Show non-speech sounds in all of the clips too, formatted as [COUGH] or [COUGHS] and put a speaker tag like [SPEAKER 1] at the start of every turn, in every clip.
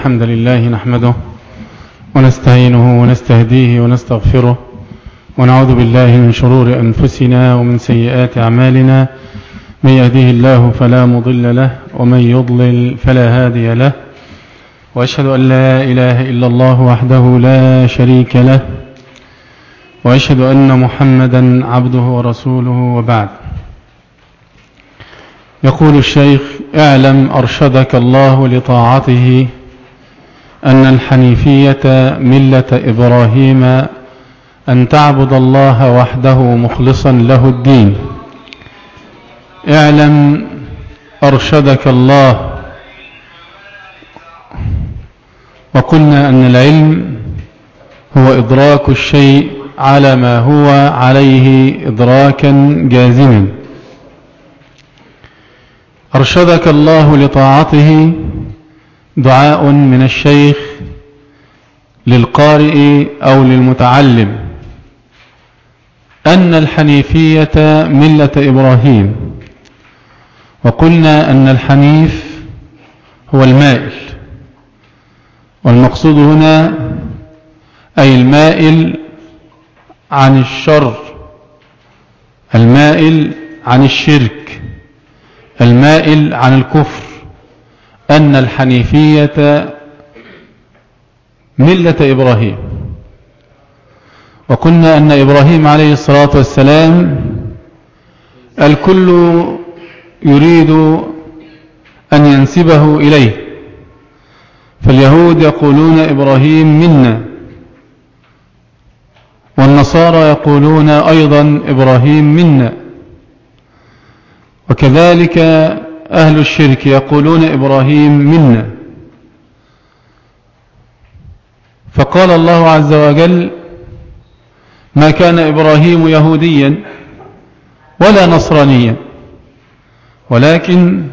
[SPEAKER 1] الحمد لله نحمده ونستعينه ونستهديه ونستغفره ونعوذ بالله من شرور أنفسنا ومن سيئات أعمالنا من يهديه الله فلا مضل له ومن يضلل فلا هادي له وأشهد أن لا إله إلا الله وحده لا شريك له وأشهد أن محمدا عبده ورسوله وبعد. يقول الشيخ اعلم أرشدك الله لطاعته أن الحنيفية ملة إبراهيم أن تعبد الله وحده مخلصا له الدين. اعلم أرشدك الله. وقلنا أن العلم هو إدراك الشيء على ما هو عليه إدراكا جازما. أرشدك الله لطاعته دعاء من الشيخ للقارئ أو للمتعلم. أن الحنيفية ملة إبراهيم. وقلنا أن الحنيف هو المائل. والمقصود هنا أي المائل عن الشر. المائل عن الشرك. المائل عن الكفر. أن الحنيفية ملة إبراهيم. وقلنا أن إبراهيم عليه الصلاة والسلام الكل يريد أن ينسبه إليه. فاليهود يقولون إبراهيم منا والنصارى يقولون أيضا إبراهيم منا وكذلك أهل الشرك يقولون إبراهيم منا. فقال الله عز وجل ما كان إبراهيم يهوديا ولا نصرانيا ولكن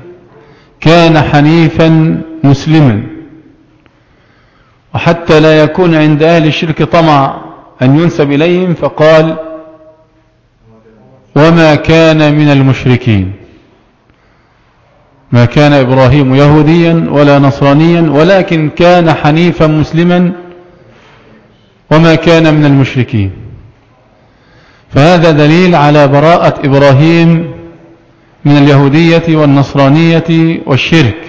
[SPEAKER 1] كان حنيفا مسلما. وحتى لا يكون عند أهل الشرك طمع أن ينسب إليهم فقال وما كان من المشركين. ما كان إبراهيم يهوديا ولا نصرانيا ولكن كان حنيفا مسلما وما كان من المشركين. فهذا دليل على براءة إبراهيم من اليهودية والنصرانية والشرك.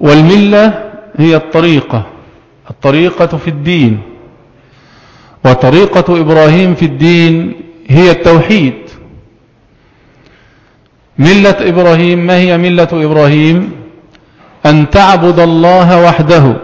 [SPEAKER 1] والملة هي الطريقة الطريقة في الدين. وطريقة إبراهيم في الدين هي التوحيد. ملة إبراهيم ما هي ملة إبراهيم؟ أن تعبد الله وحده.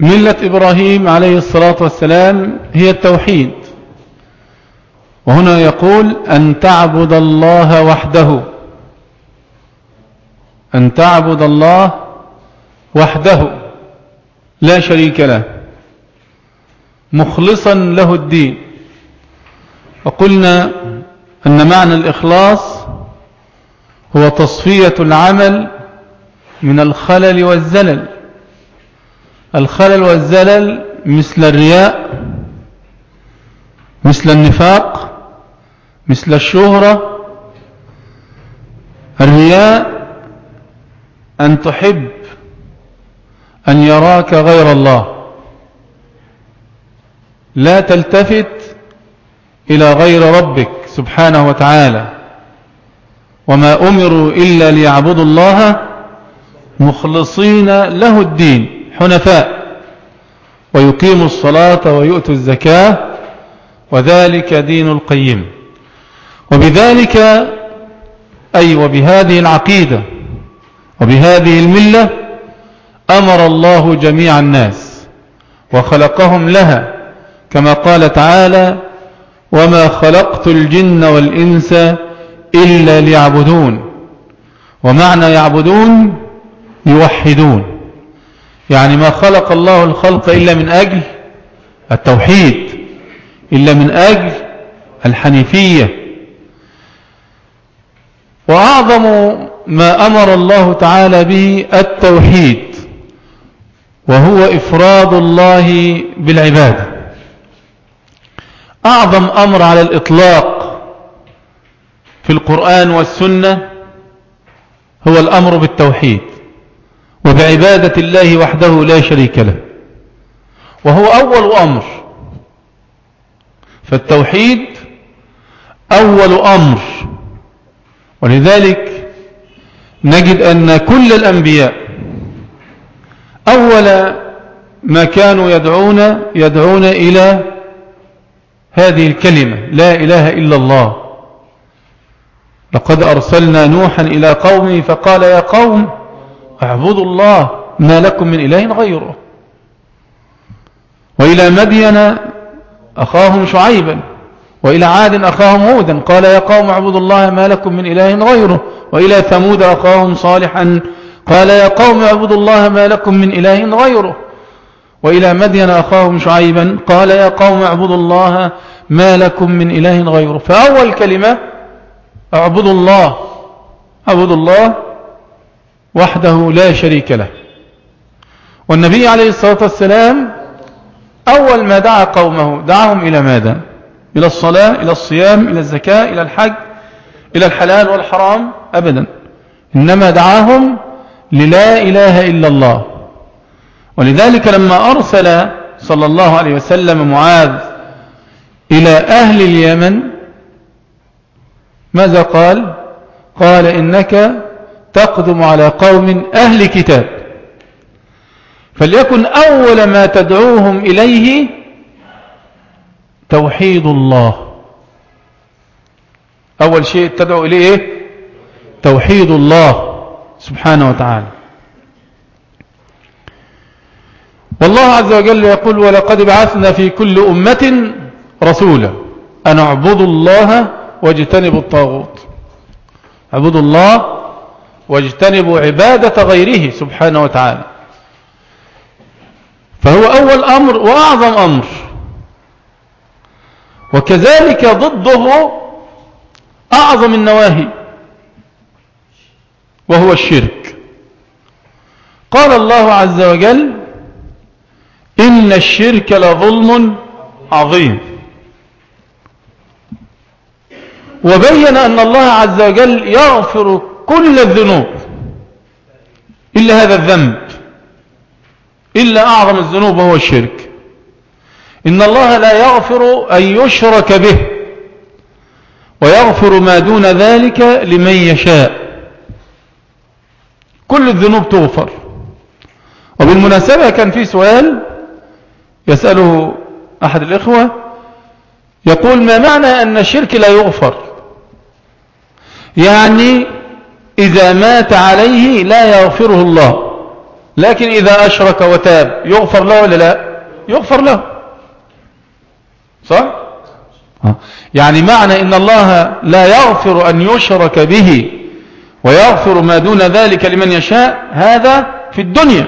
[SPEAKER 1] ملة إبراهيم عليه الصلاة والسلام هي التوحيد. وهنا يقول أن تعبد الله وحده. أن تعبد الله وحده. لا شريك له. مخلصا له الدين. وقلنا أن معنى الإخلاص هو تصفية العمل من الخلل والزلل. الخلل والزلل مثل الرياء مثل النفاق مثل الشهرة الرياء أن تحب أن يراك غير الله. لا تلتفت إلى غير ربك سبحانه وتعالى. وما أمروا إلا ليعبدوا الله مخلصين له الدين حنفاء. ويقيموا الصلاة ويؤتوا الزكاة وذلك دين القيم. وبذلك أي وبهذه العقيدة وبهذه الملة أمر الله جميع الناس وخلقهم لها كما قال تعالى وما خلقت الجن والإنس إلا ليعبدون ومعنى يعبدون يوحدون. يعني ما خلق الله الخلق إلا من أجل التوحيد إلا من أجل الحنيفية. وأعظم ما أمر الله تعالى به التوحيد وهو إفراد الله بالعبادة. أعظم أمر على الإطلاق في القرآن والسنة هو الأمر بالتوحيد وبعبادة الله وحده لا شريك له وهو أول أمر. فالتوحيد أول أمر. ولذلك نجد أن كل الأنبياء أول ما كانوا يدعون يدعون إلى هذه الكلمة لا إله إلا الله. لقد أرسلنا نوحا إلى قومه فقال يا قوم اعبدوا الله ما لكم من إله غيره. وإلى مدين أخاهم شعيبا. وإلى عاد أخاهم هودا قال يا قوم اعبدوا الله ما لكم من إله غيره. وإلى ثمود أخاهم صالحا. قال يا قوم اعبدوا الله ما لكم من إله غيره. وإلى مدين أخاهم شعيبا. قال يا قوم اعبدوا الله ما لكم من إله غيره. فأول كلمة اعبدوا الله. اعبدوا الله وحده لا شريك له. والنبي عليه الصلاة والسلام أول ما دعا قومه دعاهم إلى ماذا؟ إلى الصلاة إلى الصيام إلى الزكاة إلى الحج إلى الحلال والحرام أبدا. إنما دعاهم للا إله إلا الله. ولذلك لما أرسل صلى الله عليه وسلم معاذ إلى أهل اليمن ماذا قال؟ قال إنك تقدم على قوم أهل كتاب. فليكن أول ما تدعوهم إليه توحيد الله. أول شيء تدعو إليه إيه؟ توحيد الله سبحانه وتعالى. والله عز وجل يقول ولقد بعثنا في كل أمة رسولا أن اعبدوا الله واجتنبوا الطاغوت. اعبدوا الله واجتنبوا عبادة غيره سبحانه وتعالى. فهو أول أمر وأعظم أمر. وكذلك ضده أعظم النواهي وهو الشرك. قال الله عز وجل إن الشرك لظلم عظيم. وبين أن الله عز وجل يغفر كل الذنوب إلا هذا الذنب إلا أعظم الذنوب وهو الشرك. إن الله لا يغفر أن يشرك به ويغفر ما دون ذلك لمن يشاء. كل الذنوب تغفر. وبالمناسبة كان في سؤال يسأله أحد الإخوة يقول ما معنى أن الشرك لا يغفر؟ يعني إذا مات عليه لا يغفره الله لكن إذا أشرك وتاب يغفر له ولا لا؟ يغفر له. صح؟ يعني معنى إن الله لا يغفر أن يشرك به ويغفر ما دون ذلك لمن يشاء هذا في الدنيا.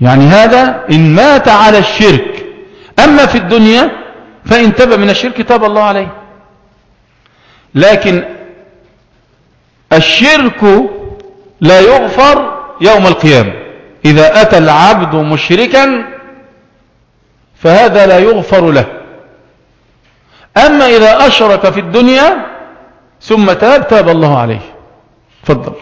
[SPEAKER 1] يعني هذا إن مات على الشرك. أما في الدنيا فإن تب من الشرك تاب الله عليه. لكن الشرك لا يغفر يوم القيامة. إذا أتى العبد مشركا فهذا لا يغفر له. أما إذا أشرك في الدنيا ثم تاب تاب الله عليه. تفضل.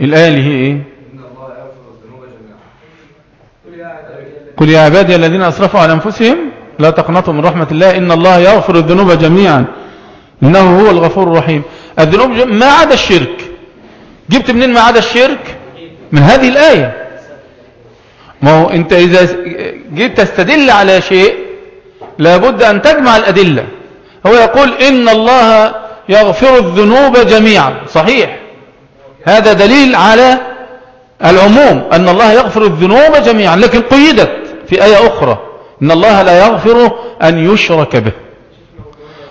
[SPEAKER 1] الآية اللي هي إيه؟ قل يا عبادي الذين أسرفوا على أنفسهم لا تقنطوا من رحمة الله إن الله يغفر الذنوب جميعا إنه هو الغفور الرحيم. الذنوب. ما عدا الشرك. جبت منين ما عدا الشرك؟ من هذه الآية. ما هو أنت إذا جيت تستدل على شيء لابد أن تجمع الأدلة. هو يقول إن الله يغفر الذنوب جميعا. صحيح. هذا دليل على العموم أن الله يغفر الذنوب جميعا. لكن قيدت في آية أخرى. إن الله لا يغفر أن يشرك به.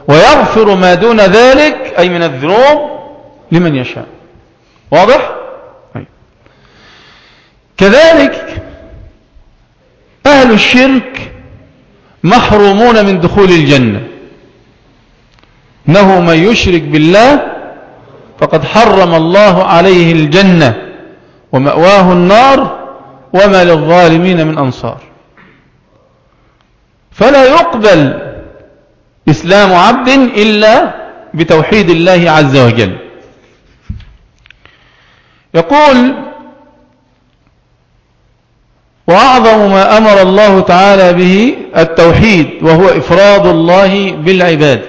[SPEAKER 1] ويغفر ما دون ذلك أي من الذنوب لمن يشاء واضح؟ أي. كذلك أهل الشرك محرومون من دخول الجنة إنه من يشرك بالله فقد حرم الله عليه الجنة ومأواه النار وما للظالمين من أنصار فلا يقبل إسلام عبد إلا بتوحيد الله عز وجل. يقول وأعظم ما أمر الله تعالى به التوحيد وهو إفراد الله بالعباد.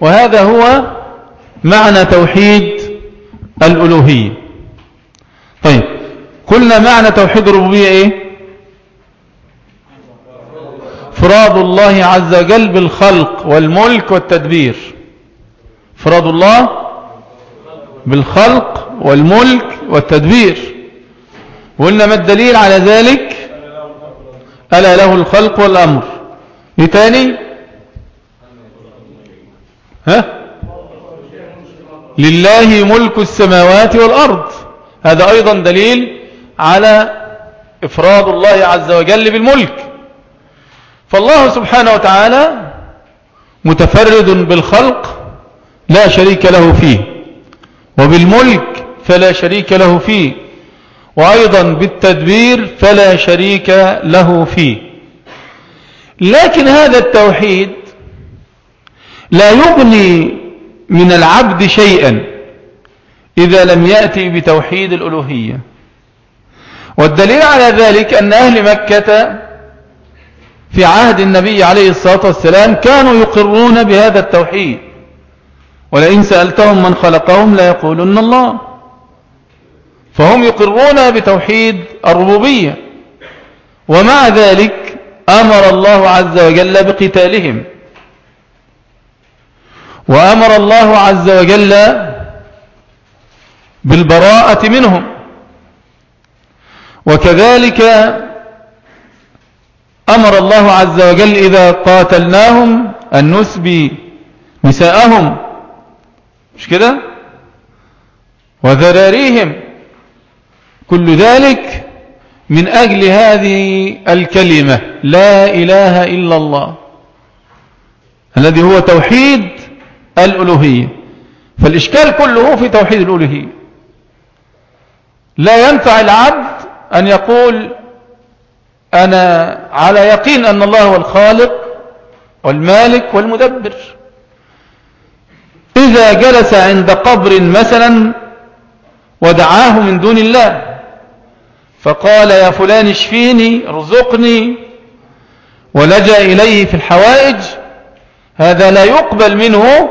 [SPEAKER 1] وهذا هو معنى توحيد الألوهية. طيب قلنا معنى توحيد الربوبية إيه؟ إفراد الله عز وجل بالخلق والملك والتدبير. إفراد الله بالخلق والملك والتدبير. وقلنا ما الدليل على ذلك؟ ألا له الخلق والأمر. إيه تاني؟ ها؟ لله ملك السماوات والأرض. هذا أيضا دليل على إفراد الله عز وجل بالملك. فالله سبحانه وتعالى متفرد بالخلق لا شريك له فيه وبالملك فلا شريك له فيه وأيضا بالتدبير فلا شريك له فيه. لكن هذا التوحيد لا يغني من العبد شيئا إذا لم يأتي بتوحيد الألوهية. والدليل على ذلك أن أهل مكة في عهد النبي عليه الصلاة والسلام كانوا يقرون بهذا التوحيد. ولئن سألتهم من خلقهم لا يقولون الله. فهم يقرون بتوحيد الربوبية. ومع ذلك أمر الله عز وجل بقتالهم. وأمر الله عز وجل بالبراءة منهم. وكذلك أمر الله عز وجل إذا قاتلناهم أن نسبي نساءهم. مش كده؟ وذراريهم. كل ذلك من أجل هذه الكلمة. لا إله إلا الله. الذي هو توحيد الألوهية. فالإشكال كله في توحيد الألوهية. لا ينفع العبد أن يقول أنا على يقين أن الله هو الخالق والمالك والمدبر. إذا جلس عند قبر مثلا ودعاه من دون الله فقال يا فلان اشفيني ارزقني ولجأ إليه في الحوائج هذا لا يقبل منه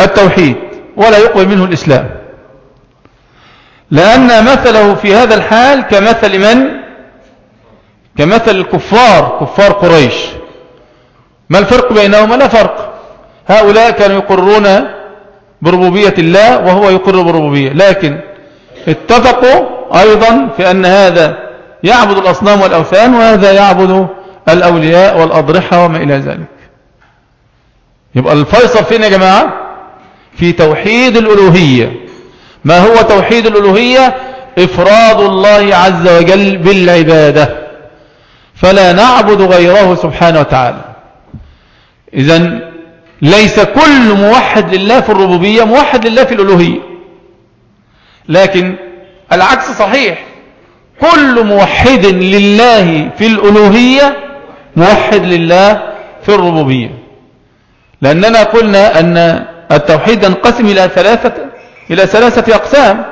[SPEAKER 1] التوحيد ولا يقبل منه الإسلام. لأن مثله في هذا الحال كمثل من؟ كمثل الكفار كفار قريش. ما الفرق بينهما؟ لا فرق. هؤلاء كانوا يقرون بربوبية الله وهو يقر بربوبية. لكن اتفقوا أيضا في أن هذا يعبد الأصنام والأوثان وهذا يعبد الأولياء والأضرحة وما إلى ذلك. يبقى الفيصل فين يا جماعة في توحيد الألوهية. ما هو توحيد الألوهية؟ إفراد الله عز وجل بالعبادة. فلا نعبد غيره سبحانه وتعالى. إذا ليس كل موحد لله في الربوبية موحد لله في الألوهية. لكن العكس صحيح. كل موحد لله في الألوهية موحد لله في الربوبية. لأننا قلنا أن التوحيد ينقسم إلى ثلاثة إلى ثلاثة أقسام.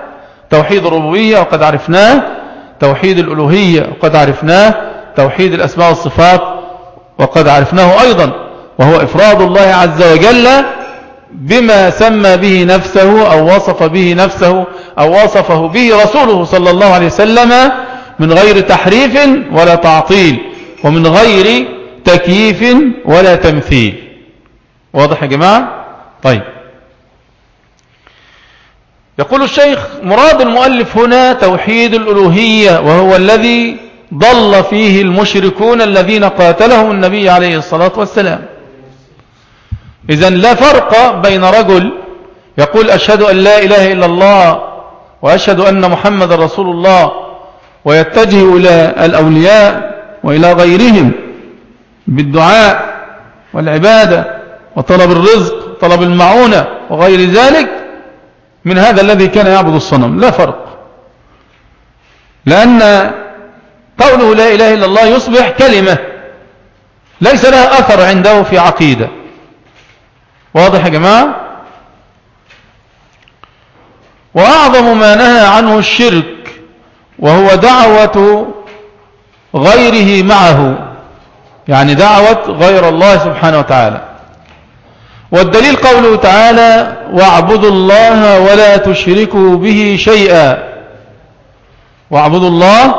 [SPEAKER 1] توحيد الربوبية وقد عرفناه. توحيد الألوهية وقد عرفناه. توحيد الأسماء والصفات وقد عرفناه أيضا. وهو إفراد الله عز وجل بما سمى به نفسه أو وصف به نفسه أو وصفه به رسوله صلى الله عليه وسلم من غير تحريف ولا تعطيل ومن غير تكييف ولا تمثيل. واضح يا جماعة؟ طيب. يقول الشيخ مراد المؤلف هنا توحيد الألوهية وهو الذي ضل فيه المشركون الذين قاتلهم النبي عليه الصلاة والسلام. إذن لا فرق بين رجل يقول أشهد أن لا إله إلا الله وأشهد أن محمد رسول الله ويتجه إلى الأولياء وإلى غيرهم بالدعاء والعبادة وطلب الرزق طلب المعونة وغير ذلك. من هذا الذي كان يعبد الصنم. لا فرق. لأن قوله لا إله إلا الله يصبح كلمة ليس لها أثر عنده في عقيدة. واضح يا جماعة؟ وأعظم ما نهى عنه الشرك وهو دعوة غيره معه. يعني دعوة غير الله سبحانه وتعالى. والدليل قوله تعالى واعبدوا الله ولا تشركوا به شيئا. واعبدوا الله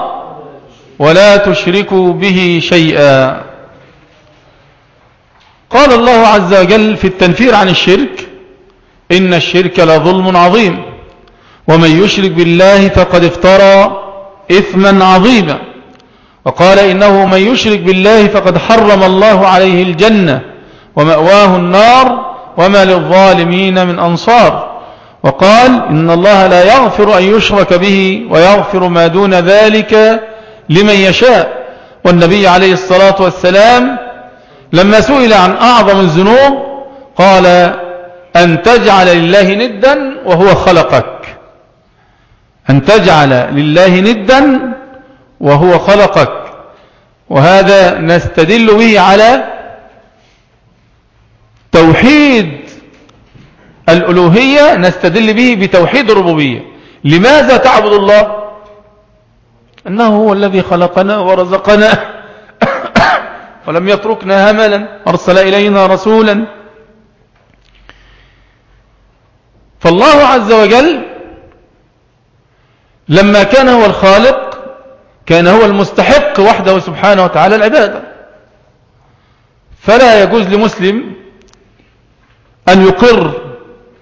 [SPEAKER 1] ولا تشركوا به شيئا. قال الله عز وجل في التنفير عن الشرك إن الشرك لظلم عظيم ومن يشرك بالله فقد افترى إثما عظيما. وقال إنه من يشرك بالله فقد حرم الله عليه الجنة. ومأواه النار وما للظالمين من أنصار. وقال إن الله لا يغفر أن يشرك به ويغفر ما دون ذلك لمن يشاء. والنبي عليه الصلاة والسلام لما سئل عن أعظم الذنوب قال أن تجعل لله ندا وهو خلقك. أن تجعل لله ندا وهو خلقك. وهذا نستدل به على توحيد الألوهية نستدل به بتوحيد الربوبية. لماذا تعبد الله؟ أنه هو الذي خلقنا ورزقنا [COUGHS] ولم يتركنا هملا. أرسل إلينا رسولا. فالله عز وجل لما كان هو الخالق كان هو المستحق وحده سبحانه وتعالى العبادة. فلا يجوز لمسلم أن يقر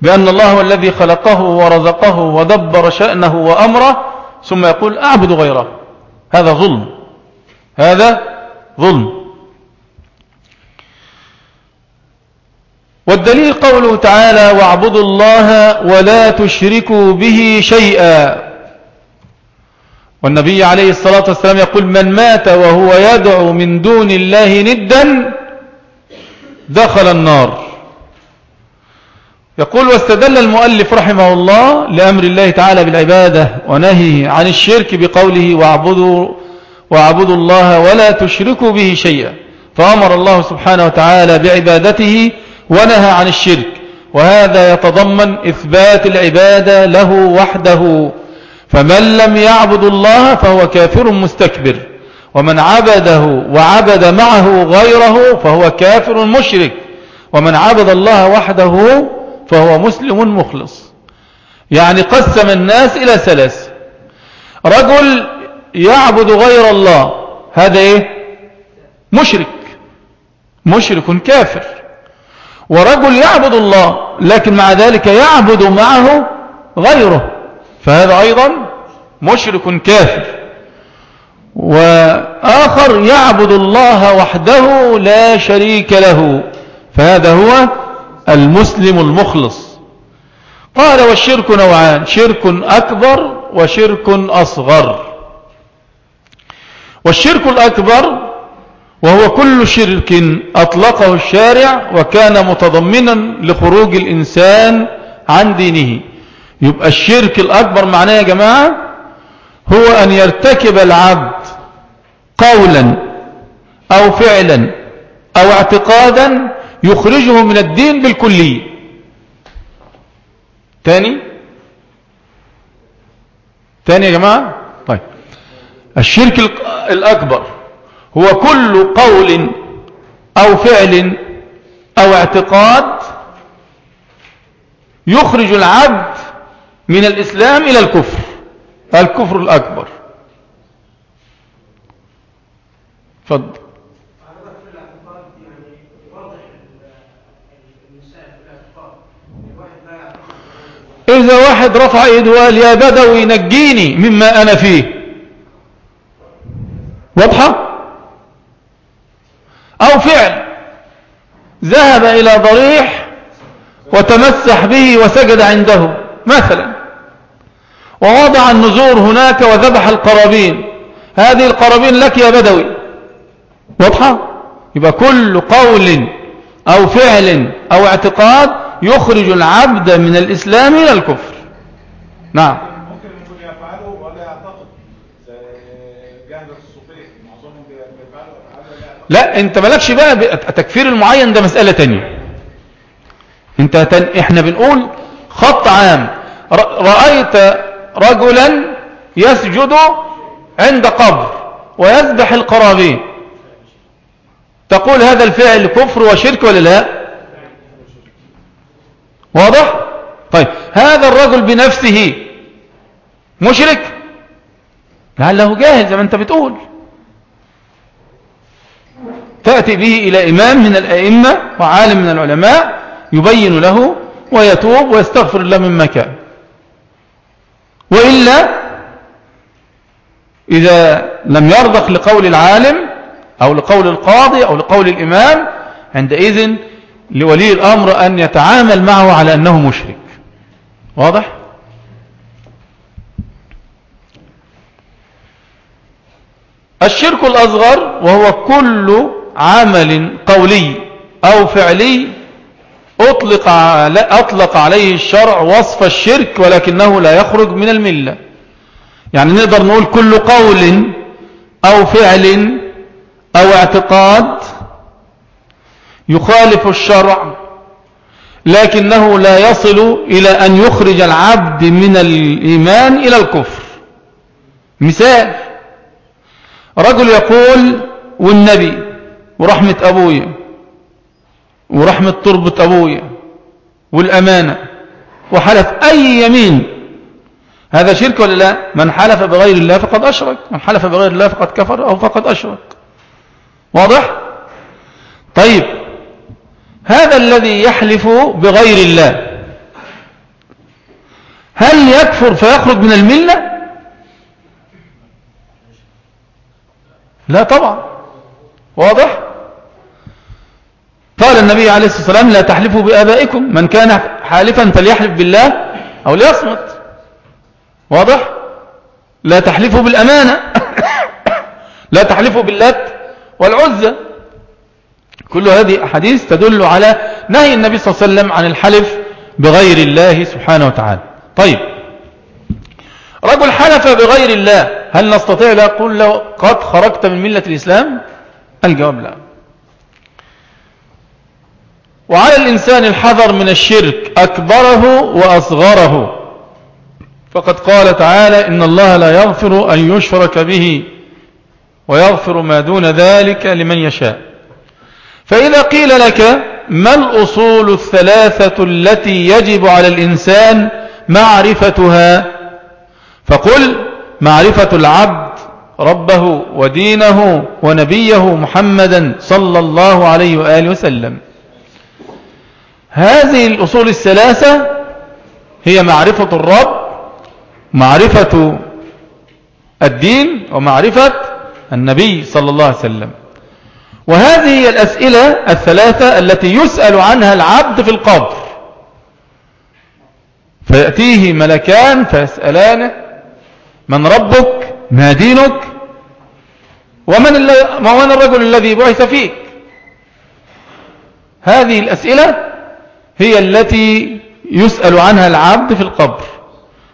[SPEAKER 1] بأن الله هو الذي خلقه ورزقه ودبر شأنه وأمره ثم يقول أعبد غيره. هذا ظلم. هذا ظلم. والدليل قوله تعالى واعبدوا الله ولا تشركوا به شيئا. والنبي عليه الصلاة والسلام يقول من مات وهو يدعو من دون الله ندا دخل النار. يقول واستدل المؤلف رحمه الله لأمر الله تعالى بالعبادة ونهيه عن الشرك بقوله واعبدوا, واعبدوا الله ولا تشركوا به شيئا فأمر الله سبحانه وتعالى بعبادته ونهى عن الشرك. وهذا يتضمن إثبات العبادة له وحده. فمن لم يعبد الله فهو كافر مستكبر. ومن عبده وعبد معه غيره فهو كافر مشرك. ومن عبد الله وحده فهو مسلم مخلص. يعني قسم الناس إلى ثلاث. رجل يعبد غير الله هذا إيه؟ مشرك. مشرك كافر. ورجل يعبد الله لكن مع ذلك يعبد معه غيره. فهذا أيضا مشرك كافر. وآخر يعبد الله وحده لا شريك له. فهذا هو المسلم المخلص. قال والشرك نوعان شرك أكبر وشرك أصغر. والشرك الأكبر وهو كل شرك أطلقه الشارع وكان متضمنا لخروج الإنسان عن دينه. يبقى الشرك الأكبر معناه يا جماعة هو أن يرتكب العبد قولا أو فعلا أو اعتقادا يخرجه من الدين بالكلية. تاني؟ تاني يا جماعة؟ طيب. الشرك الأكبر هو كل قول أو فعل أو اعتقاد يخرج العبد من الإسلام إلى الكفر. الكفر الأكبر. فضل إذا واحد رفع يده وقال يا بدوي نجيني مما أنا فيه. واضحة؟ أو فعل. ذهب إلى ضريح وتمسح به وسجد عنده. مثلا. ووضع النزور هناك وذبح القرابين. هذه القرابين لك يا بدوي. واضحة؟ يبقى كل قول أو فعل أو اعتقاد يخرج العبد من الإسلام إلى الكفر. نعم.
[SPEAKER 2] ممكن يكون يفعله ولا يعتقد. الصوفية. معظمهم بيفعلوا. لا
[SPEAKER 1] انت مالكش بقى التكفير المعين ده مسألة تانية. انت تن... إحنا بنقول خط عام. رأيت رجلا يسجد عند قبر ويذبح القرابين. تقول هذا الفعل كفر وشرك ولا لا؟ واضح؟ طيب هذا الرجل بنفسه مشرك؟ لعله جاهل زي ما انت بتقول. تأتي به إلى إمام من الأئمة وعالم من العلماء يبين له ويتوب ويستغفر الله مما كان. وإلا إذا لم يرضخ لقول العالم أو لقول القاضي أو لقول الإمام عندئذ لولي الأمر أن يتعامل معه على أنه مشرك واضح؟ الشرك الأصغر وهو كل عمل قولي أو فعلي أطلق, أطلق عليه الشرع وصف الشرك ولكنه لا يخرج من الملة يعني نقدر نقول كل قول أو فعل أو اعتقاد يخالف الشرع لكنه لا يصل إلى أن يخرج العبد من الإيمان إلى الكفر. مثال رجل يقول والنبي ورحمة أبويا ورحمة تربة أبويا والأمانة وحلف أي يمين هذا شرك ولا لا؟ من حلف بغير الله فقد أشرك من حلف بغير الله فقد كفر أو فقد أشرك. واضح؟ طيب هذا الذي يحلف بغير الله. هل يكفر فيخرج من الملة؟ لا طبعا. واضح؟ قال النبي عليه الصلاة والسلام لا تحلفوا بآبائكم. من كان حالفا فليحلف بالله أو ليصمت. واضح؟ لا تحلفوا بالأمانة. [COUGHS] لا تحلفوا باللات والعزة. كل هذه أحاديث تدل على نهي النبي صلى الله عليه وسلم عن الحلف بغير الله سبحانه وتعالى. طيب. رجل حلف بغير الله هل نستطيع نقول له قد خرجت من ملة الإسلام؟ الجواب لا. وعلى الإنسان الحذر من الشرك أكبره وأصغره. فقد قال تعالى إن الله لا يغفر أن يشرك به ويغفر ما دون ذلك لمن يشاء. فإذا قيل لك ما الأصول الثلاثة التي يجب على الإنسان معرفتها؟ فقل معرفة العبد ربه ودينه ونبيه محمدا صلى الله عليه وآله وسلم. هذه الأصول الثلاثة هي معرفة الرب معرفة الدين ومعرفة النبي صلى الله عليه وسلم. وهذه هي الأسئلة الثلاثة التي يسأل عنها العبد في القبر. فيأتيه ملكان فيسألانه من ربك؟ ما دينك؟ ومن, ومن الرجل الذي بعث فيك؟ هذه الأسئلة هي التي يسأل عنها العبد في القبر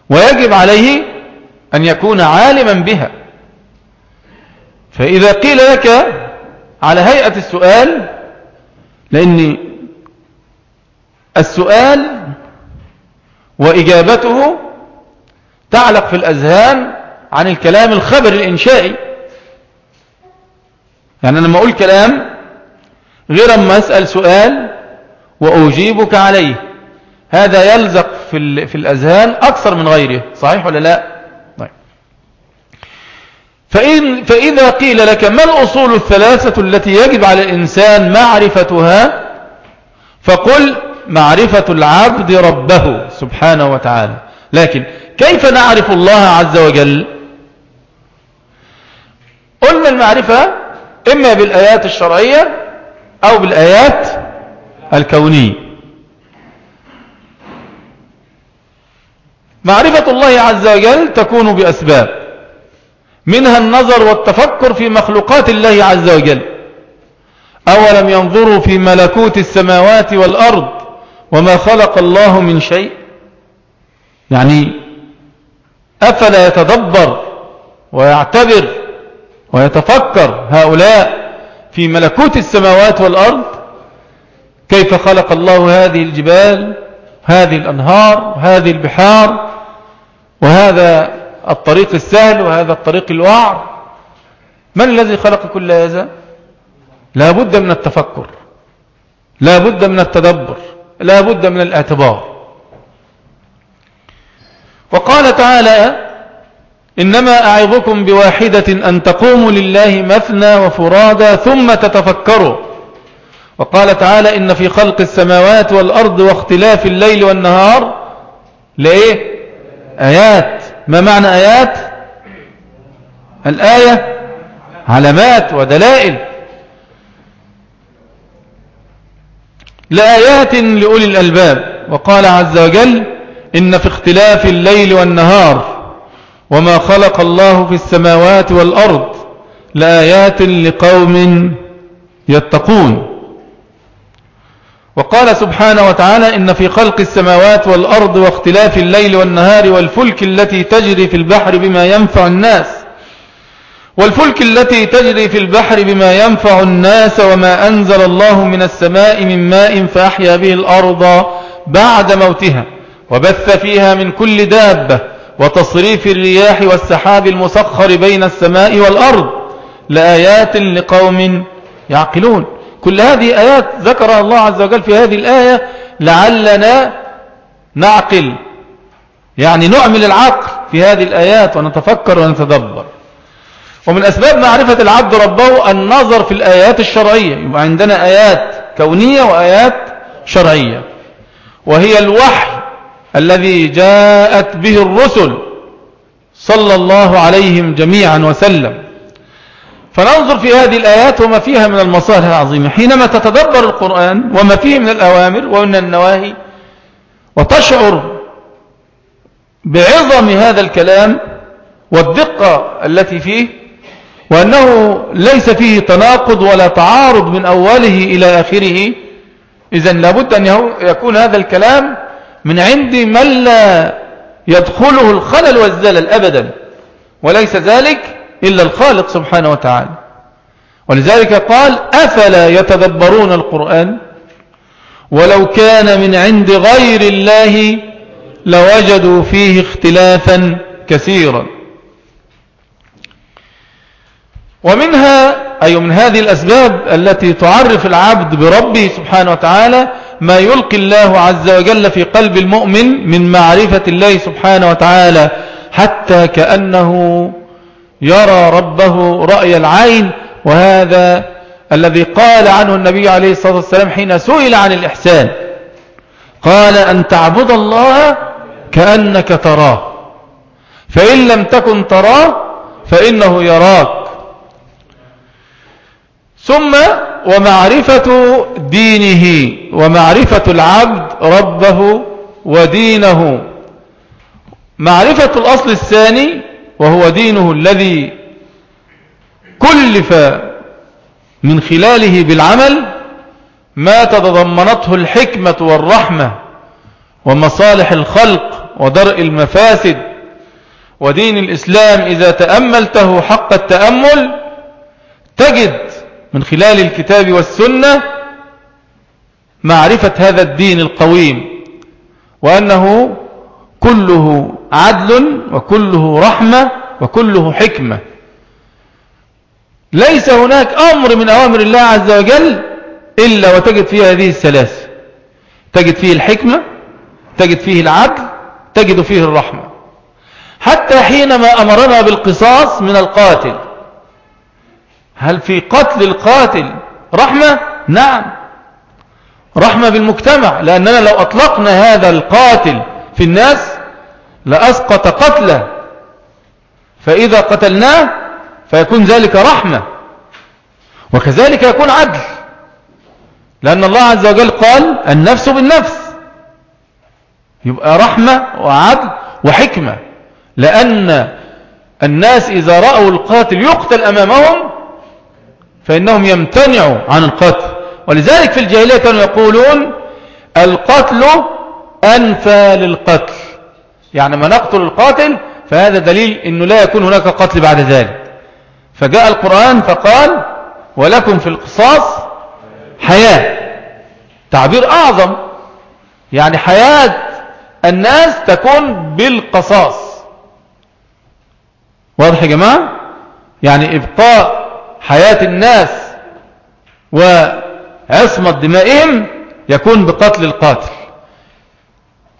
[SPEAKER 1] ويجب عليه أن يكون عالما بها. فإذا قيل لك على هيئة السؤال لأن السؤال وإجابته تعلق في الأذهان عن الكلام الخبر الإنشائي. يعني أنا لما أقول كلام غير أما أسأل سؤال وأجيبك عليه هذا يلزق في, في الأذهان أكثر من غيره صحيح ولا لا؟ فإن فإذا قيل لك ما الأصول الثلاثة التي يجب على الإنسان معرفتها؟ فقل معرفة العبد ربه سبحانه وتعالى. لكن كيف نعرف الله عز وجل؟ قلنا المعرفة إما بالآيات الشرعية أو بالآيات الكونية. معرفة الله عز وجل تكون بأسباب. منها النظر والتفكر في مخلوقات الله عز وجل. أولم ينظروا في ملكوت السماوات والأرض وما خلق الله من شيء؟ يعني أفلا يتدبر ويعتبر ويتفكر هؤلاء في ملكوت السماوات والأرض؟ كيف خلق الله هذه الجبال هذه الأنهار هذه البحار وهذا الطريق السهل وهذا الطريق الوعر. من الذي خلق كل هذا؟ لا بد من التفكر. لا بد من التدبر. لا بد من الاعتبار. وقال تعالى إنما أعظكم بواحدة أن تقوموا لله مثنى وفرادا ثم تتفكروا. وقال تعالى إن في خلق السماوات والأرض واختلاف الليل والنهار. لإيه آيات. ما معنى آيات؟ الآية علامات ودلائل. لآيات لأولي الألباب. وقال عز وجل إن في اختلاف الليل والنهار وما خلق الله في السماوات والأرض لآيات لقوم يتقون. وقال سبحانه وتعالى إن في خلق السماوات والأرض واختلاف الليل والنهار والفلك التي تجري في البحر بما ينفع الناس والفلك التي تجري في البحر بما ينفع الناس وما أنزل الله من السماء من ماء فأحيا به الأرض بعد موتها وبث فيها من كل دابة وتصريف الرياح والسحاب المسخر بين السماء والأرض لآيات لقوم يعقلون كل هذه آيات ذكرها الله عز وجل في هذه الآية لعلنا نعقل. يعني نعمل العقل في هذه الآيات ونتفكر ونتدبر. ومن أسباب معرفة العبد ربه النظر في الآيات الشرعية. يبقى عندنا آيات كونية وآيات شرعية. وهي الوحي الذي جاءت به الرسل صلى الله عليهم جميعا وسلم. فننظر في هذه الآيات وما فيها من المصالح العظيمة. حينما تتدبر القرآن وما فيه من الأوامر ومن النواهي وتشعر بعظم هذا الكلام والدقة التي فيه وأنه ليس فيه تناقض ولا تعارض من أوله إلى آخره إذا لابد أن يكون هذا الكلام من عند من لا يدخله الخلل والزلل أبدا. وليس ذلك إلا الخالق سبحانه وتعالى. ولذلك قال أفلا يتدبرون القرآن؟ ولو كان من عند غير الله لوجدوا فيه اختلافا كثيرا. ومنها أي من هذه الأسباب التي تعرف العبد بربه سبحانه وتعالى ما يلقي الله عز وجل في قلب المؤمن من معرفة الله سبحانه وتعالى حتى كأنه يرى ربه رأي العين وهذا الذي قال عنه النبي عليه الصلاة والسلام حين سئل عن الإحسان. قال أن تعبد الله كأنك تراه فإن لم تكن تراه فإنه يراك. ثم ومعرفة دينه ومعرفة العبد ربه ودينه. معرفة الأصل الثاني وهو دينه الذي كلف من خلاله بالعمل ما تتضمنته الحكمة والرحمة ومصالح الخلق ودرء المفاسد ودين الإسلام إذا تأملته حق التأمل تجد من خلال الكتاب والسنة معرفة هذا الدين القويم وأنه كله عدل وكله رحمة وكله حكمة. ليس هناك أمر من أوامر الله عز وجل إلا وتجد فيه هذه الثلاثة تجد فيه الحكمة تجد فيه العدل تجد فيه الرحمة. حتى حينما أمرنا بالقصاص من القاتل هل في قتل القاتل رحمة؟ نعم. رحمة بالمجتمع لأننا لو أطلقنا هذا القاتل في الناس لأسقط قتله. فإذا قتلناه فيكون ذلك رحمة. وكذلك يكون عدل. لأن الله عز وجل قال النفس بالنفس. يبقى رحمة وعدل وحكمة. لأن الناس إذا رأوا القاتل يقتل أمامهم فإنهم يمتنعوا عن القتل. ولذلك في الجاهلية كانوا يقولون القتل أنفى للقتل. يعني ما نقتل القاتل فهذا دليل أنه لا يكون هناك قتل بعد ذلك. فجاء القرآن فقال ولكم في القصاص حياة. تعبير أعظم. يعني حياة الناس تكون بالقصاص. واضح يا جماعة؟ يعني إبقاء حياة الناس وعصمة دمائهم يكون بقتل القاتل.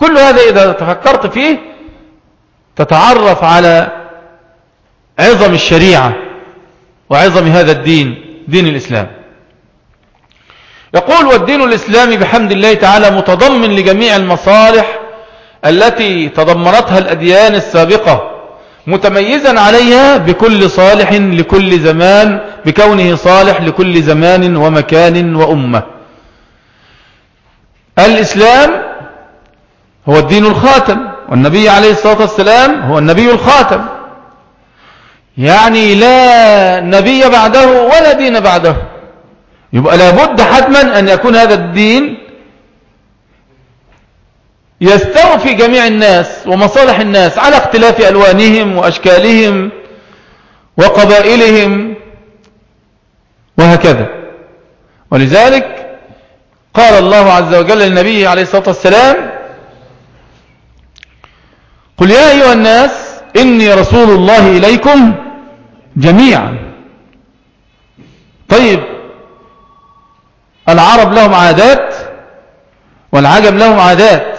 [SPEAKER 1] كل هذا إذا تفكرت فيه تتعرف على عظم الشريعة وعظم هذا الدين دين الإسلام. يقول والدين الإسلامي بحمد الله تعالى متضمن لجميع المصالح التي تضمنتها الأديان السابقة متميزا عليها بكل صالح لكل زمان بكونه صالح لكل زمان ومكان وأمة. الإسلام هو الدين الخاتم. والنبي عليه الصلاة والسلام هو النبي الخاتم. يعني لا نبي بعده ولا دين بعده. يبقى لابد حتما أن يكون هذا الدين يستوفي جميع الناس ومصالح الناس على اختلاف ألوانهم وأشكالهم وقبائلهم وهكذا. ولذلك قال الله عز وجل للنبي عليه الصلاة والسلام قل يا أيها الناس إني رسول الله إليكم جميعا. طيب العرب لهم عادات والعجم لهم عادات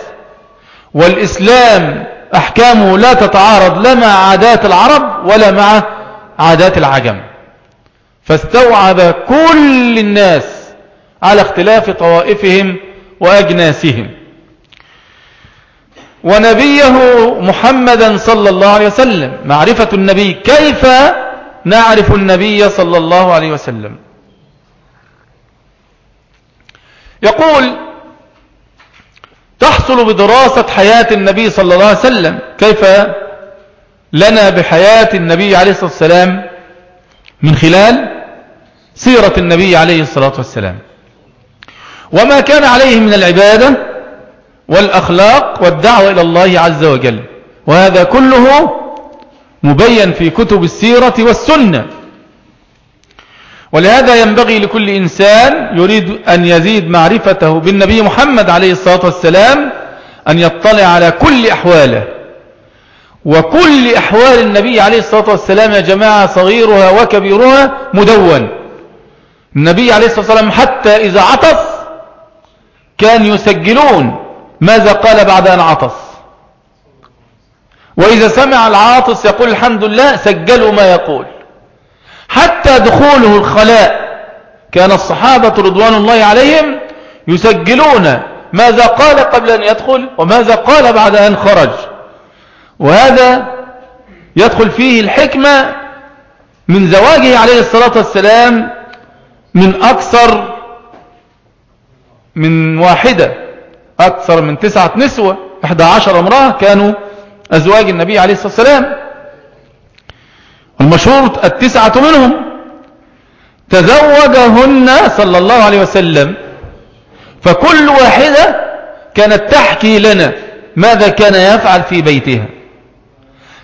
[SPEAKER 1] والإسلام أحكامه لا تتعارض لا مع عادات العرب ولا مع عادات العجم. فاستوعب كل الناس على اختلاف طوائفهم وأجناسهم. ونبيه محمدا صلى الله عليه وسلم. معرفة النبي كيف نعرف النبي صلى الله عليه وسلم؟ يقول تحصل بدراسة حياة النبي صلى الله عليه وسلم. كيف؟ لنا بحياة النبي عليه الصلاة والسلام من خلال سيرة النبي عليه الصلاة والسلام. وما كان عليه من العبادة والأخلاق والدعوة إلى الله عز وجل. وهذا كله مبين في كتب السيرة والسنة. ولهذا ينبغي لكل إنسان يريد أن يزيد معرفته بالنبي محمد عليه الصلاة والسلام أن يطلع على كل أحواله. وكل أحوال النبي عليه الصلاة والسلام يا جماعة صغيرها وكبيرها مدون. النبي عليه الصلاة والسلام حتى إذا عطس كان يسجلون. ماذا قال بعد أن عطس؟ وإذا سمع العاطس يقول الحمد لله سجلوا ما يقول. حتى دخوله الخلاء كان الصحابة رضوان الله عليهم يسجلون ماذا قال قبل أن يدخل وماذا قال بعد أن خرج. وهذا يدخل فيه الحكمة من زواجه عليه الصلاة والسلام من أكثر من واحدة. أكثر من تسعة نسوة 11 امرأة كانوا أزواج النبي عليه الصلاة والسلام. المشهور التسعة منهم تزوجهن صلى الله عليه وسلم فكل واحدة كانت تحكي لنا ماذا كان يفعل في بيتها.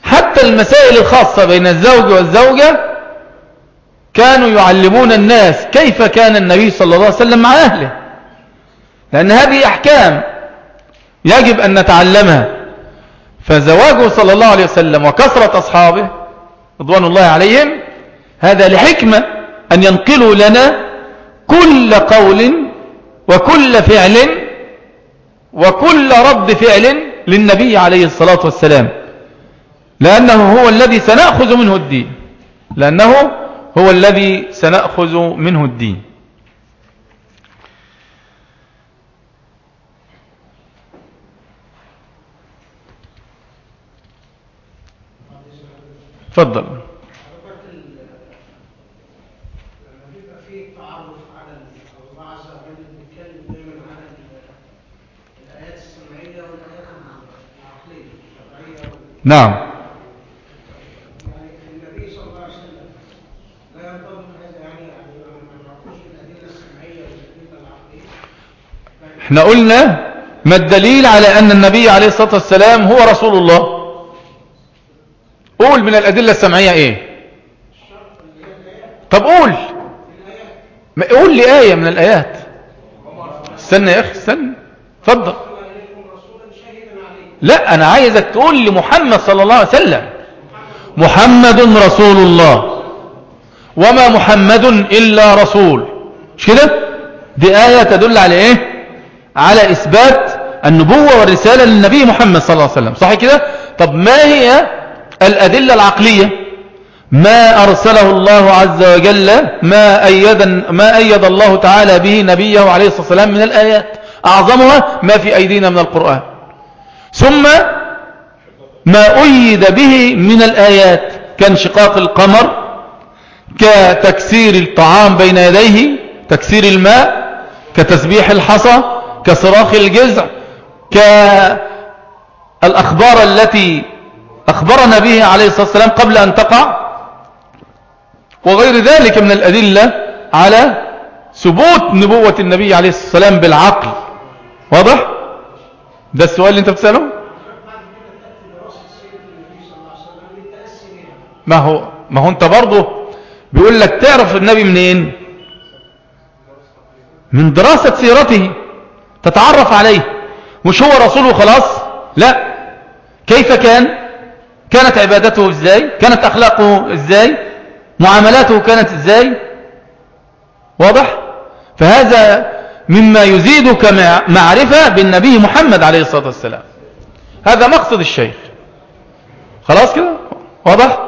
[SPEAKER 1] حتى المسائل الخاصة بين الزوج والزوجة كانوا يعلمون الناس كيف كان النبي صلى الله عليه وسلم مع أهله. لأن هذه أحكام يجب أن نتعلمها. فزواجه صلى الله عليه وسلم وكثرة أصحابه رضوان الله عليهم هذا لحكمة أن ينقلوا لنا كل قول وكل فعل وكل رد فعل للنبي عليه الصلاة والسلام. لأنه هو الذي سنأخذ منه الدين. لأنه هو الذي سنأخذ منه الدين تفضل
[SPEAKER 3] حضرتك ال- لما بيبقى فيه تعرف على ال- الله عز وجل بيتكلم دايما على ال- الآيات السمعية والآيات العقلية الشرعية وال-
[SPEAKER 1] نعم
[SPEAKER 3] يعني النبي صلى الله عليه وسلم لا ينطبق هذا يعني يعني ما نعرفوش الأدلة السمعية والأدلة العقلية
[SPEAKER 1] إحنا قلنا ما الدليل على أن النبي عليه الصلاة والسلام هو رسول الله. قول من الأدلة السمعية إيه؟ طب قول. قول لي آية من الآيات. استنى يا أخي استنى. اتفضل. لا أنا عايزك تقول لي محمد صلى الله عليه وسلم. محمد رسول الله. وما محمد إلا رسول. مش كده؟ دي آية تدل على إيه؟ على إثبات النبوة والرسالة للنبي محمد صلى الله عليه وسلم. صح كده؟ طب ما هي الأدلة العقلية ما أرسله الله عز وجل ما أيد, ما أيد الله تعالى به نبيه عليه الصلاة والسلام من الآيات. أعظمها ما في أيدينا من القرآن. ثم ما أيد به من الآيات كانشقاق القمر كتكسير الطعام بين يديه تكسير الماء كتسبيح الحصى كصراخ الجزع كالأخبار التي أخبرنا به عليه الصلاة والسلام قبل أن تقع وغير ذلك من الأدلة على ثبوت نبوة النبي عليه الصلاة والسلام بالعقل. واضح؟ ده السؤال اللي أنت بتسأله؟ ما هو ما هو أنت برضه بيقول لك تعرف النبي منين؟ من دراسة سيرته تتعرف عليه. مش هو رسوله خلاص؟ لا. كيف كان؟ كانت عبادته إزاي؟ كانت أخلاقه إزاي؟ معاملاته كانت إزاي؟ واضح؟ فهذا مما يزيدك مع- معرفة بالنبي محمد عليه الصلاة والسلام. هذا مقصد الشيخ. خلاص كده؟ واضح؟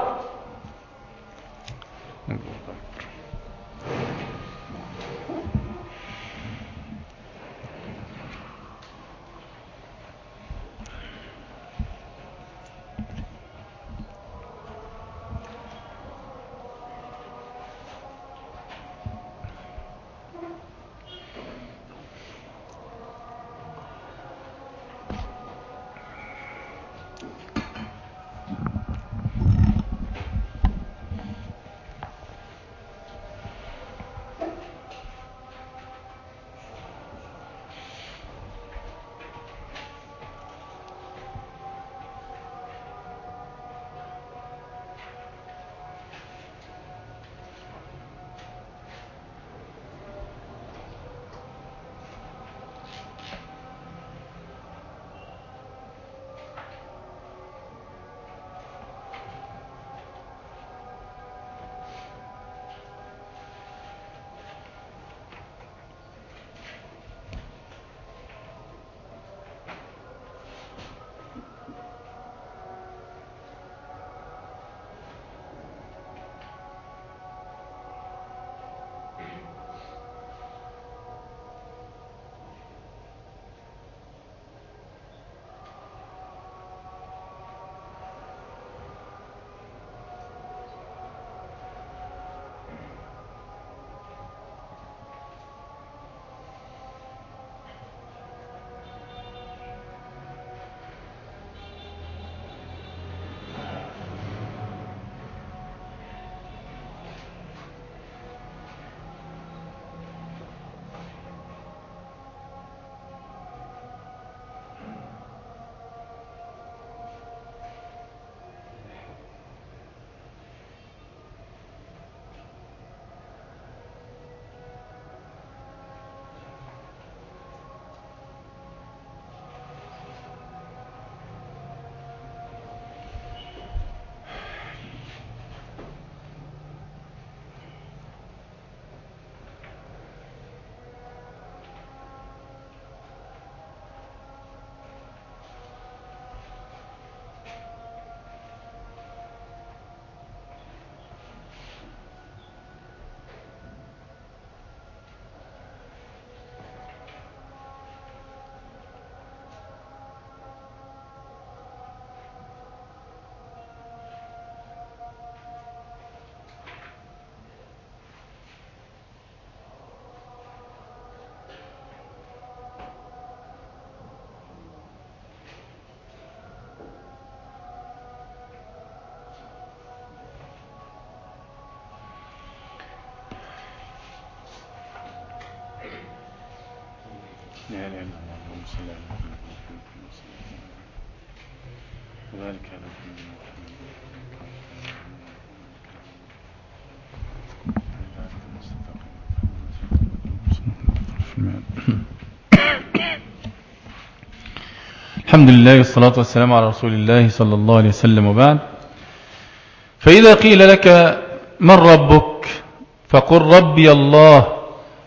[SPEAKER 1] لا اله الا الله الحمد لله والصلاة والسلام على رسول الله صلى الله عليه وسلم وبعد. فإذا قيل لك من ربك فقل ربي الله.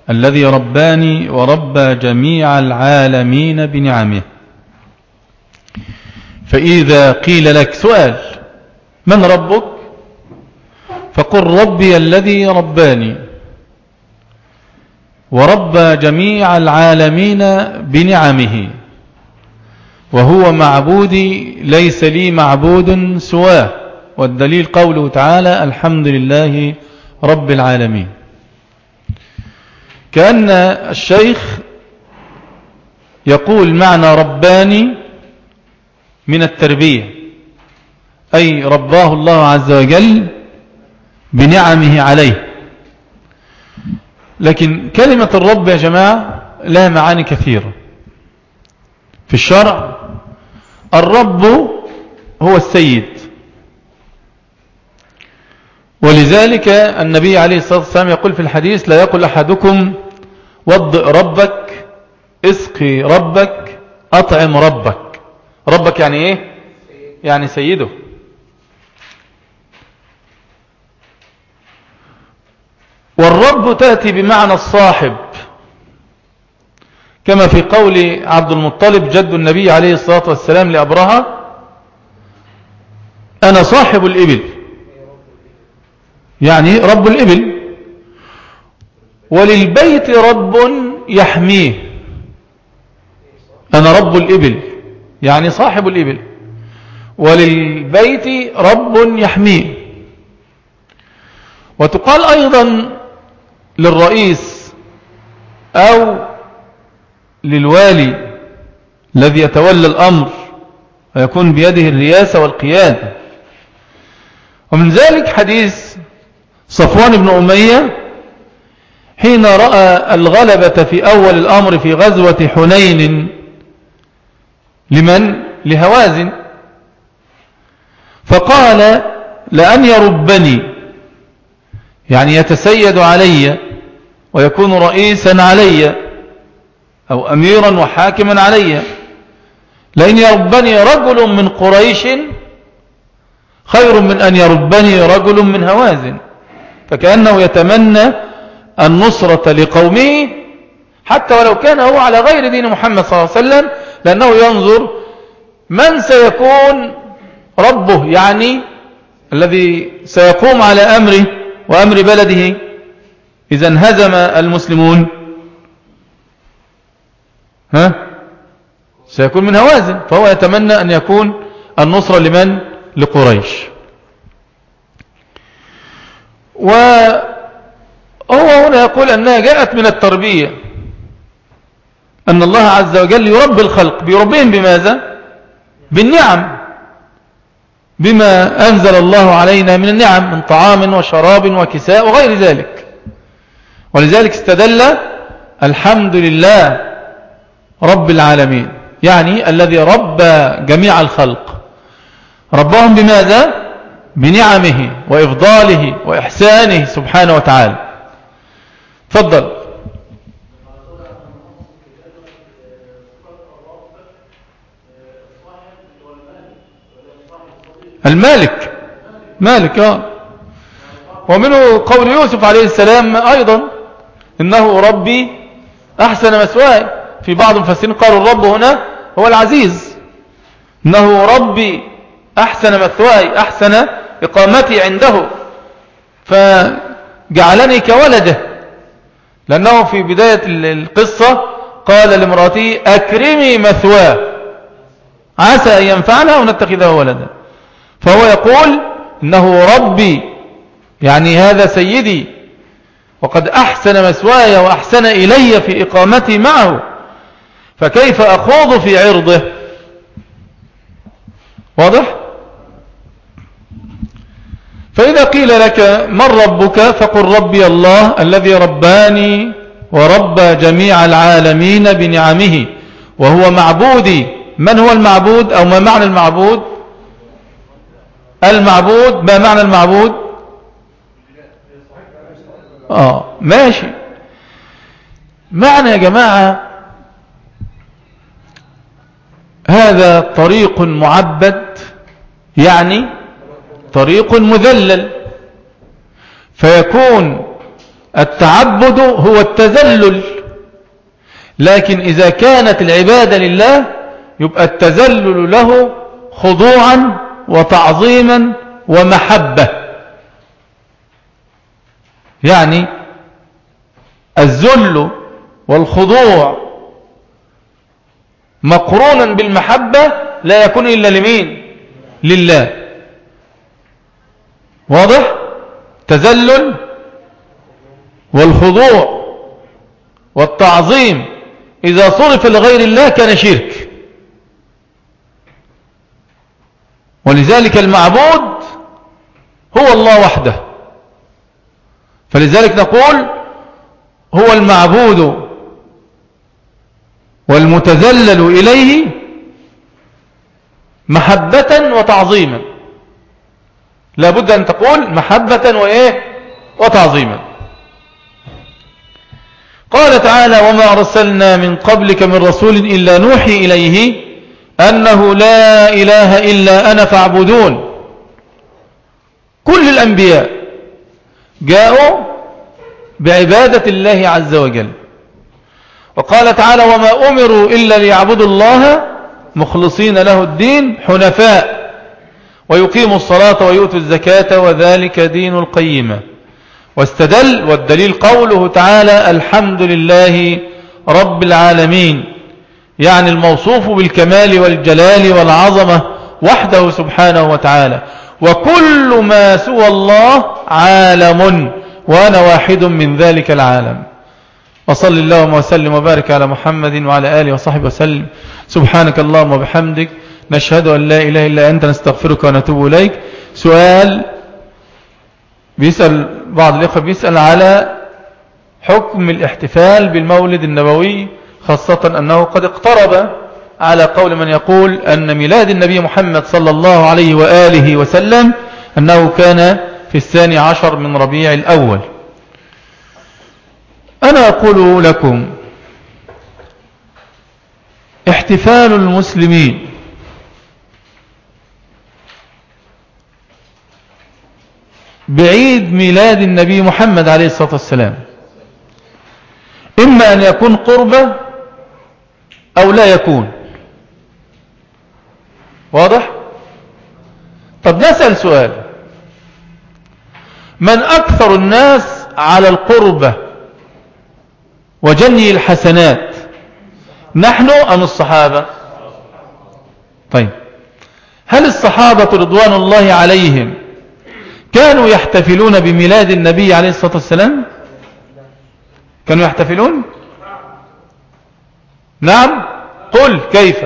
[SPEAKER 1] الذي رباني وربى جميع العالمين بنعمه. فإذا قيل لك سؤال من ربك؟ فقل ربي الذي رباني. وربى جميع العالمين بنعمه. وهو معبودي ليس لي معبود سواه. والدليل قوله تعالى الحمد لله رب العالمين. كأن الشيخ يقول معنى رباني من التربية أي رباه الله عز وجل بنعمه عليه. لكن كلمة الرب يا جماعة لها معاني كثيرة. في الشرع الرب هو السيد. ولذلك النبي عليه الصلاة والسلام يقول في الحديث لا يقول أحدكم وضئ ربك اسقي ربك أطعم ربك. ربك يعني إيه؟ يعني سيده. والرب تأتي بمعنى الصاحب. كما في قول عبد المطلب جد النبي عليه الصلاة والسلام لأبرهة أنا صاحب الإبل. يعني رب الإبل. وللبيت رب يحميه. أنا رب الإبل يعني صاحب الإبل. وللبيت رب يحميه. وتقال أيضا للرئيس أو للوالي الذي يتولى الأمر ويكون بيده الرياسة والقيادة. ومن ذلك حديث صفوان بن أمية حين رأى الغلبة في أول الأمر في غزوة حنين. لمن؟ لهوازن. فقال لأن يربني يعني يتسيد علي ويكون رئيسا علي أو أميرا وحاكما علي. لأن يربني رجل من قريش خير من أن يربني رجل من هوازن. فكأنه يتمنى النصرة لقومه حتى ولو كان هو على غير دين محمد صلى الله عليه وسلم لأنه ينظر من سيكون ربه يعني الذي سيقوم على أمره وأمر بلده. إذا انهزم المسلمون. ها؟ سيكون من هوازن فهو يتمنى أن يكون النصرة لمن؟ لقريش. وهو هنا يقول أنها جاءت من التربية. أن الله عز وجل يربي الخلق. بيربيهم بماذا؟ بالنعم. بما أنزل الله علينا من النعم من طعام وشراب وكساء وغير ذلك. ولذلك استدل الحمد لله رب العالمين. يعني الذي ربى جميع الخلق. ربهم بماذا؟ بنعمه وإفضاله وإحسانه سبحانه وتعالى. تفضل. المالك. مالك آه. ومنه قول يوسف عليه السلام أيضا إنه ربي أحسن مسواي. في بعض المفسرين قالوا الرب هنا هو العزيز. إنه ربي أحسن مثواي أحسن إقامتي عنده. فجعلني كولده. لأنه في بداية القصة قال لامرأته أكرمي مثواه. عسى أن ينفعنا ونتخذه ولدا. فهو يقول إنه ربي يعني هذا سيدي وقد أحسن مسواي وأحسن إلي في إقامتي معه. فكيف أخوض في عرضه؟ واضح؟ فإذا قيل لك من ربك فقل ربي الله الذي رباني ورب جميع العالمين بنعمه وهو معبودي. من هو المعبود؟ أو ما معنى المعبود؟ المعبود ما معنى المعبود؟ آه ماشي. معنى يا جماعة هذا طريق معبد يعني طريق مذلل. فيكون التعبد هو التذلل. لكن إذا كانت العبادة لله يبقى التذلل له خضوعا وتعظيما ومحبة. يعني الذل والخضوع مقرونا بالمحبة لا يكون إلا لمين؟ لله. واضح؟ تذلل والخضوع والتعظيم إذا صرف لغير الله كان شرك. ولذلك المعبود هو الله وحده. فلذلك نقول هو المعبود والمتذلل إليه محبة وتعظيما. لابد أن تقول محبة وإيه؟ وتعظيما. قال تعالى وما أرسلنا من قبلك من رسول إلا نوحي إليه أنه لا إله إلا أنا فاعبدون. كل الأنبياء جاءوا بعبادة الله عز وجل. وقال تعالى وما أمروا إلا ليعبدوا الله مخلصين له الدين حنفاء. ويقيموا الصلاة ويؤتوا الزكاة وذلك دين القيمة. واستدل والدليل قوله تعالى الحمد لله رب العالمين. يعني الموصوف بالكمال والجلال والعظمة وحده سبحانه وتعالى. وكل ما سوى الله عالم وأنا واحد من ذلك العالم. وصل اللهم وسلم وبارك على محمد وعلى آله وصحبه وسلم. سبحانك اللهم وبحمدك نشهد أن لا إله إلا أنت نستغفرك ونتوب إليك. سؤال بيسأل بعض الإخوة بيسأل على حكم الاحتفال بالمولد النبوي خاصة أنه قد اقترب على قول من يقول أن ميلاد النبي محمد صلى الله عليه وآله وسلم أنه كان في الثاني عشر من ربيع الأول. أنا أقول لكم احتفال المسلمين بعيد ميلاد النبي محمد عليه الصلاة والسلام. إما أن يكون قربة أو لا يكون. واضح؟ طب نسأل سؤال. من أكثر الناس على القربة وجني الحسنات نحن أم الصحابة؟ طيب. هل الصحابة رضوان الله عليهم كانوا يحتفلون بميلاد النبي عليه الصلاة والسلام؟ كانوا يحتفلون؟ نعم. قل كيف؟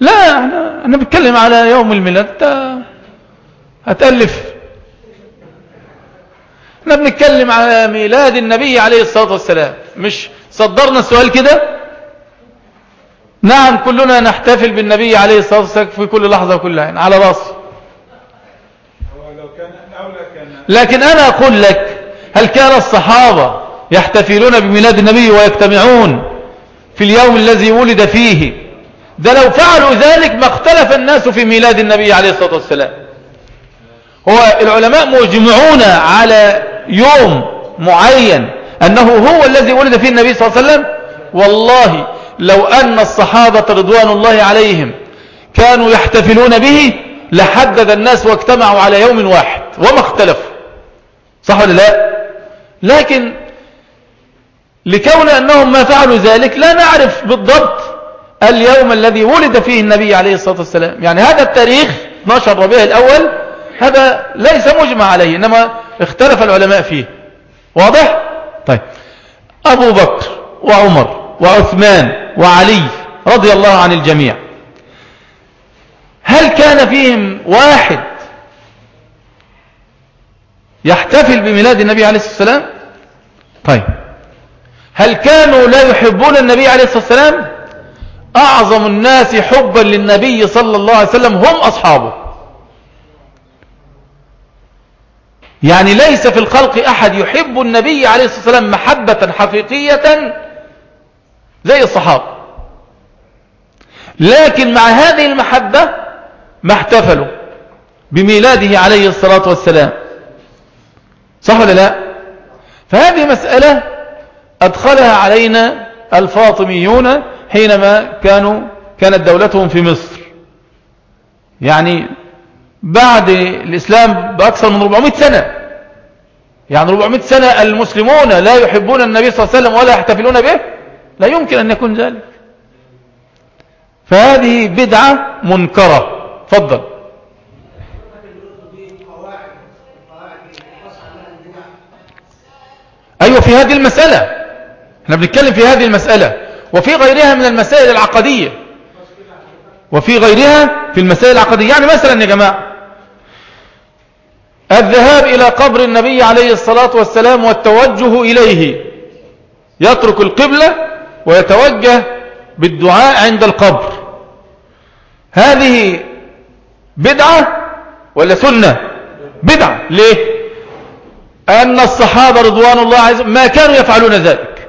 [SPEAKER 1] لا أنا, أنا بتكلم على يوم الميلاد. هتألف. إحنا بنتكلم على ميلاد النبي عليه الصلاة والسلام. مش صدرنا السؤال كده؟ نعم كلنا نحتفل بالنبي عليه الصلاة والسلام في كل لحظة وكل عين على راسي لكن أنا أقول لك هل كان الصحابة يحتفلون بميلاد النبي ويجتمعون في اليوم الذي ولد فيه؟ ده لو فعلوا ذلك ما اختلف الناس في ميلاد النبي عليه الصلاة والسلام. هو العلماء مجمعون على يوم معين أنه هو الذي ولد فيه النبي صلى الله عليه وسلم؟ والله. لو أن الصحابة رضوان الله عليهم كانوا يحتفلون به لحدد الناس واجتمعوا على يوم واحد وما اختلفوا. صح ولا لا؟ لكن لكون أنهم ما فعلوا ذلك لا نعرف بالضبط اليوم الذي ولد فيه النبي عليه الصلاة والسلام. يعني هذا التاريخ 12 ربيع الأول هذا ليس مجمع عليه إنما اختلف العلماء فيه. واضح؟ طيب. أبو بكر وعمر وعثمان وعلي رضي الله عن الجميع. هل كان فيهم واحد يحتفل بميلاد النبي عليه الصلاة والسلام؟ طيب. هل كانوا لا يحبون النبي عليه الصلاة والسلام؟ أعظم الناس حبا للنبي صلى الله عليه وسلم هم أصحابه. يعني ليس في الخلق أحد يحب النبي عليه الصلاة والسلام محبة حقيقية زي الصحابة. لكن مع هذه المحبة ما احتفلوا بميلاده عليه الصلاة والسلام. صح ولا لا؟ فهذه مسألة أدخلها علينا الفاطميون حينما كانوا كانت دولتهم في مصر. يعني بعد الإسلام بأكثر من 400 سنة. يعني 400 سنة المسلمون لا يحبون النبي صلى الله عليه وسلم ولا يحتفلون به. لا يمكن أن يكون ذلك. فهذه بدعة منكرة. فضل أيوة في هذه المسألة. إحنا بنتكلم في هذه المسألة. وفي غيرها من المسائل العقدية. وفي غيرها في المسائل العقدية. يعني مثلا يا جماعة الذهاب إلى قبر النبي عليه الصلاة والسلام والتوجه إليه. يترك القبلة ويتوجه بالدعاء عند القبر. هذه بدعة ولا سنة؟ بدعة. ليه؟ أن الصحابة رضوان الله عزيزهم ما كانوا يفعلون ذلك.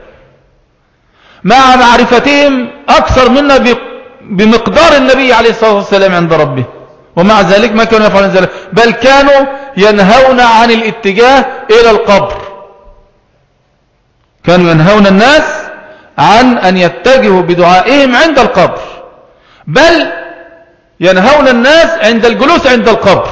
[SPEAKER 1] مع معرفتهم أكثر منا بمقدار النبي عليه الصلاة والسلام عند ربه. ومع ذلك ما كانوا يفعلون ذلك. بل كانوا ينهون عن الاتجاه إلى القبر. كانوا ينهون الناس عن أن يتجهوا بدعائهم عند القبر. بل ينهون الناس عند الجلوس عند القبر.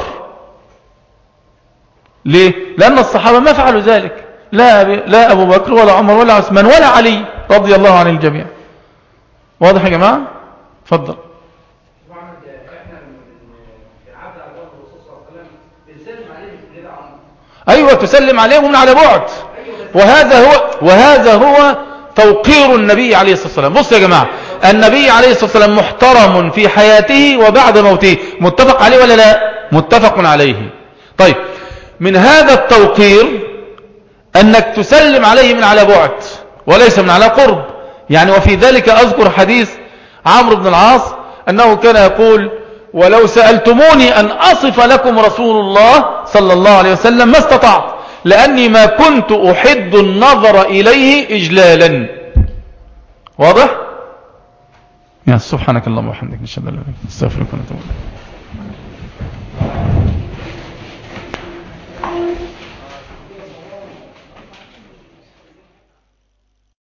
[SPEAKER 1] ليه؟ لأن الصحابة ما فعلوا ذلك. لا, لا أبو بكر ولا عمر ولا عثمان ولا علي رضي الله عن الجميع. واضح يا جماعة؟ فضل أيوة تسلم عليهم من على بعد. وهذا هو وهذا هو توقير النبي عليه الصلاة والسلام. بص يا جماعة النبي عليه الصلاة والسلام محترم في حياته وبعد موته. متفق عليه ولا لا؟ متفق عليه. طيب من هذا التوقير أنك تسلم عليه من على بعد وليس من على قرب. يعني وفي ذلك أذكر حديث عمرو بن العاص أنه كان يقول ولو سألتموني أن أصف لكم رسول الله صلى الله عليه وسلم ما استطعت لأني ما كنت أحد النظر إليه إجلالا. واضح؟ يا سبحانك اللهم وبحمدك نشهد انت استغفرك ونتوب إليك.